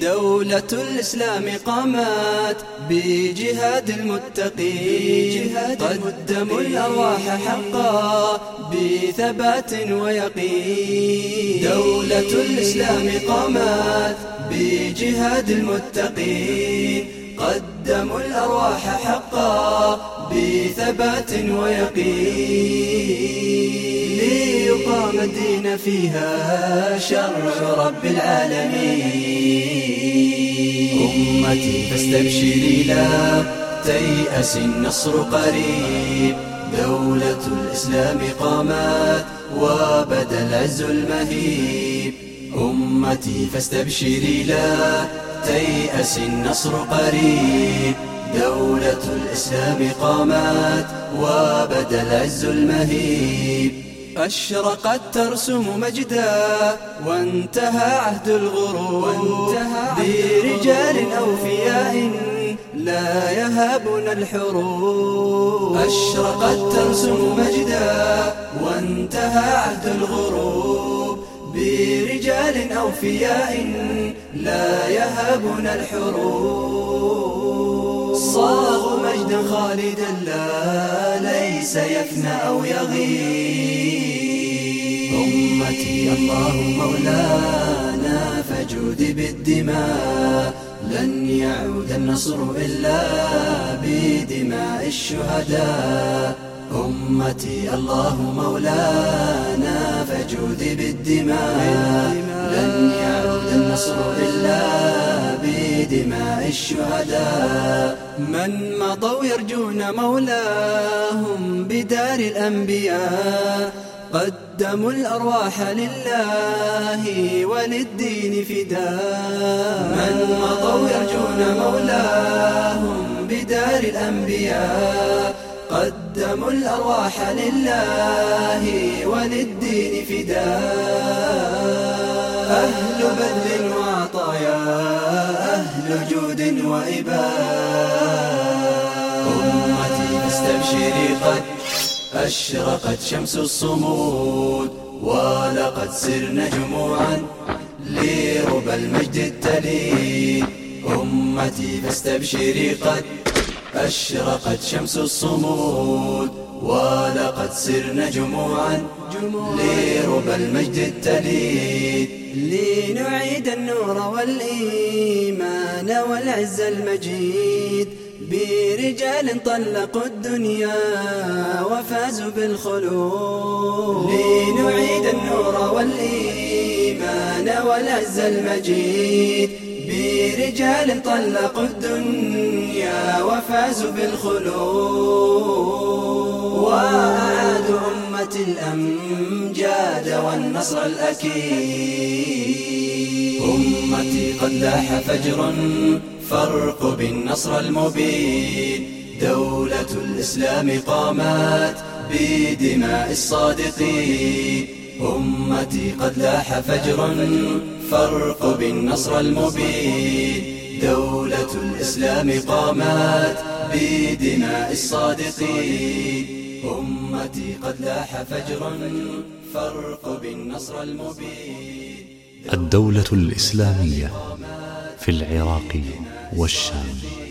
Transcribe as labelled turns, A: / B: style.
A: دولة الإسلام قامت بجهاد المتقين. قدموا الأرواح حقا بثبات ويقين. دولة الإسلام قامت بجهاد المتقين. قدموا الأرواح حقا بثبات ويقين. الدين فيها شرع رب العالمين. أمتي فاستبشري لا تيأس النصر قريب. دولة الإسلام قامت وبدأ العز المهيب أمتي فاستبشري لا تيأس النصر قريب. دولة الإسلام قامت وبدأ العز المهيب أشرقت ترسم مجدا وانتهى عهد الغرور برجال أوفياء لا يهابون الحروب. أشرقت ترسم مجدا وانتهى عهد الغروب برجال أوفياء لا يهابون الحروب. صاغوا مجدا خالدا لا ليس يفنى أو يغيب. أمتي الله مولانا فجود بالدماء لن يعود النصر إلا بدماء الشهداء. أمتي الله مولانا فجود بالدماء لن يعود النصر إلا بدماء الشهداء. من مضوا يرجون مولاهم بدار الأنبياء. قدموا الأرواح لله وللدين فداء. من مضوا يرجون مولاهم بدار الأنبياء. قدموا الأرواح لله وللدين فداء. أهل بذل جود وإباء. أمتي فاستبشري قد أشرقت شمس الصمود ولقد سرنا جموعا لربى المجد التليد. أمتي فاستبشري قد أشرقت شمس الصمود ولقد سرنا جموعا لربى المجد التليد. لنعيد النور والإيمان والعز المجيد. برجال طلقوا الدنيا وفازوا بالخلود. لنعيد النور والإيمان والعز المجيد. برجال طلقوا الدنيا وفازوا بالخلود. الأمجاد والنصر الأكيد. أمتي قد لاح فجر فرق بالنصر المبين دولة الإسلام قامت بدماء الصادقين. أمتي قد لاح فجر فرق بالنصر المبين دولة الإسلام قامت بدماء الصادقين. أمتي قد لاح فجر فرق بالنصر المبين.
B: الدولة الإسلامية في العراق والشام.